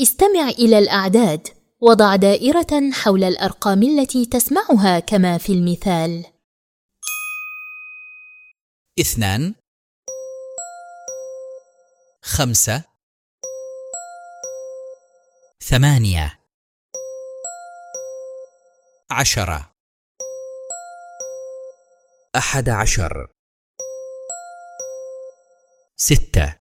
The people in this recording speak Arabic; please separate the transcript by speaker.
Speaker 1: استمع إلى الأعداد وضع دائرة حول الأرقام التي تسمعها كما في المثال.
Speaker 2: اثنان خمسة ثمانية عشرة أحد عشر ستة.